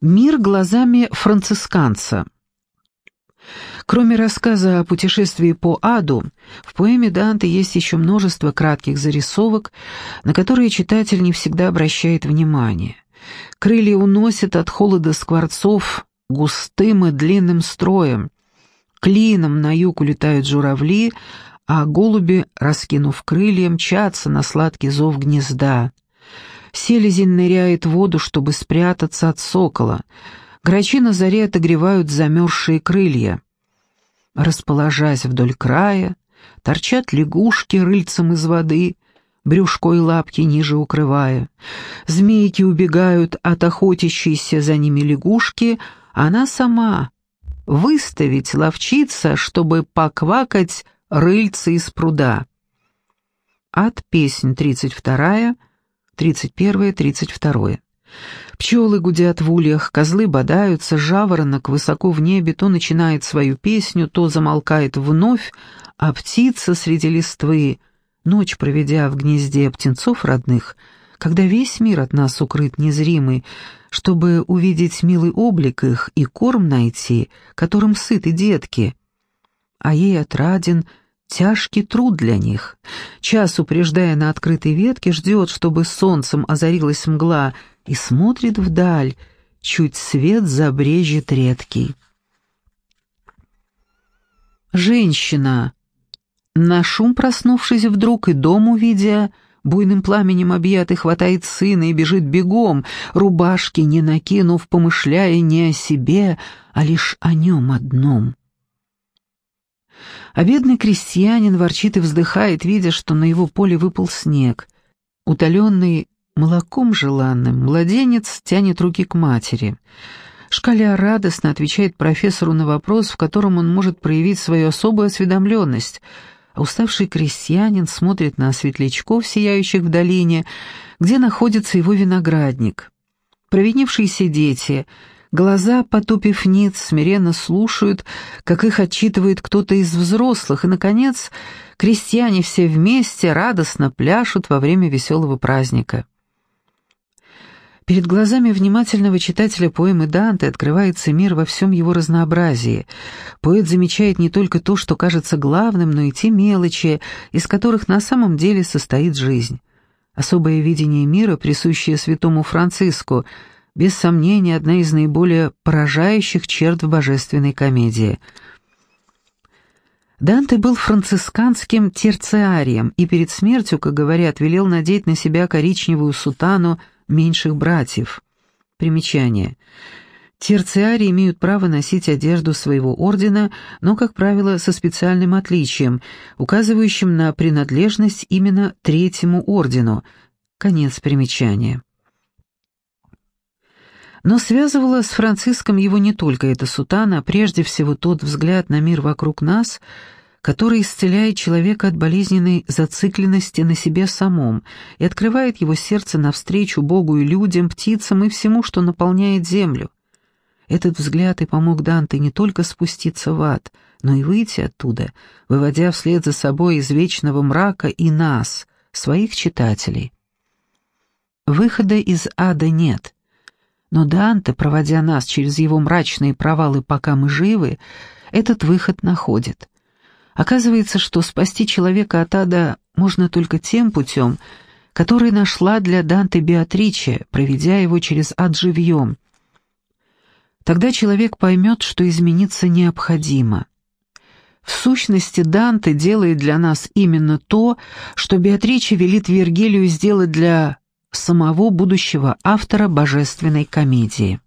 Мир глазами францисканца. Кроме рассказа о путешествии по аду, в поэме Данте есть еще множество кратких зарисовок, на которые читатель не всегда обращает внимание. Крылья уносят от холода скворцов густым и длинным строем. Клином на юг улетают журавли, а голуби, раскинув крылья, мчатся на сладкий зов гнезда. Селезень ныряет в воду, чтобы спрятаться от сокола. Грачи на заре отогревают замерзшие крылья. Расположась вдоль края, торчат лягушки рыльцем из воды, брюшко и лапки ниже укрывая. Змейки убегают от охотящейся за ними лягушки, а она сама выставить ловчиться, чтобы поквакать рыльца из пруда. От песнь тридцать вторая. 31-32. Пчелы гудят в ульях, козлы бодаются, жаворонок высоко в небе то начинает свою песню, то замолкает вновь, а птица среди листвы, ночь проведя в гнезде птенцов родных, когда весь мир от нас укрыт незримый, чтобы увидеть милый облик их и корм найти, которым сыты детки. А ей отраден — Тяжкий труд для них. Час, упреждая на открытой ветке, ждет, чтобы солнцем озарилась мгла, и смотрит вдаль, чуть свет забрежет редкий. Женщина, на шум проснувшись вдруг и дом увидя, буйным пламенем объятый хватает сына и бежит бегом, рубашки не накинув, помышляя не о себе, а лишь о нем одном. А бедный крестьянин ворчит и вздыхает, видя, что на его поле выпал снег. Утоленный молоком желанным, младенец тянет руки к матери. Шкаля радостно отвечает профессору на вопрос, в котором он может проявить свою особую осведомленность, а уставший крестьянин смотрит на светлячков, сияющих в долине, где находится его виноградник. Провинившиеся дети — Глаза, потупив ниц, смиренно слушают, как их отчитывает кто-то из взрослых, и, наконец, крестьяне все вместе радостно пляшут во время веселого праздника. Перед глазами внимательного читателя поэмы Данте открывается мир во всем его разнообразии. Поэт замечает не только то, что кажется главным, но и те мелочи, из которых на самом деле состоит жизнь. Особое видение мира, присущее святому Франциску – без сомнения, одна из наиболее поражающих черт в божественной комедии. Данте был францисканским терциарием и перед смертью, как говорят, велел надеть на себя коричневую сутану меньших братьев. Примечание. Терциарии имеют право носить одежду своего ордена, но, как правило, со специальным отличием, указывающим на принадлежность именно третьему ордену. Конец примечания. Но связывала с Франциском его не только эта сутана, а прежде всего тот взгляд на мир вокруг нас, который исцеляет человека от болезненной зацикленности на себе самом и открывает его сердце навстречу Богу и людям, птицам и всему, что наполняет землю. Этот взгляд и помог Данте не только спуститься в ад, но и выйти оттуда, выводя вслед за собой из вечного мрака и нас, своих читателей. Выхода из ада нет — но Данте, проводя нас через его мрачные провалы, пока мы живы, этот выход находит. Оказывается, что спасти человека от ада можно только тем путем, который нашла для Данте Беатриче, проведя его через ад живьем. Тогда человек поймет, что измениться необходимо. В сущности, Данте делает для нас именно то, что Беатриче велит Вергилию сделать для самого будущего автора божественной комедии.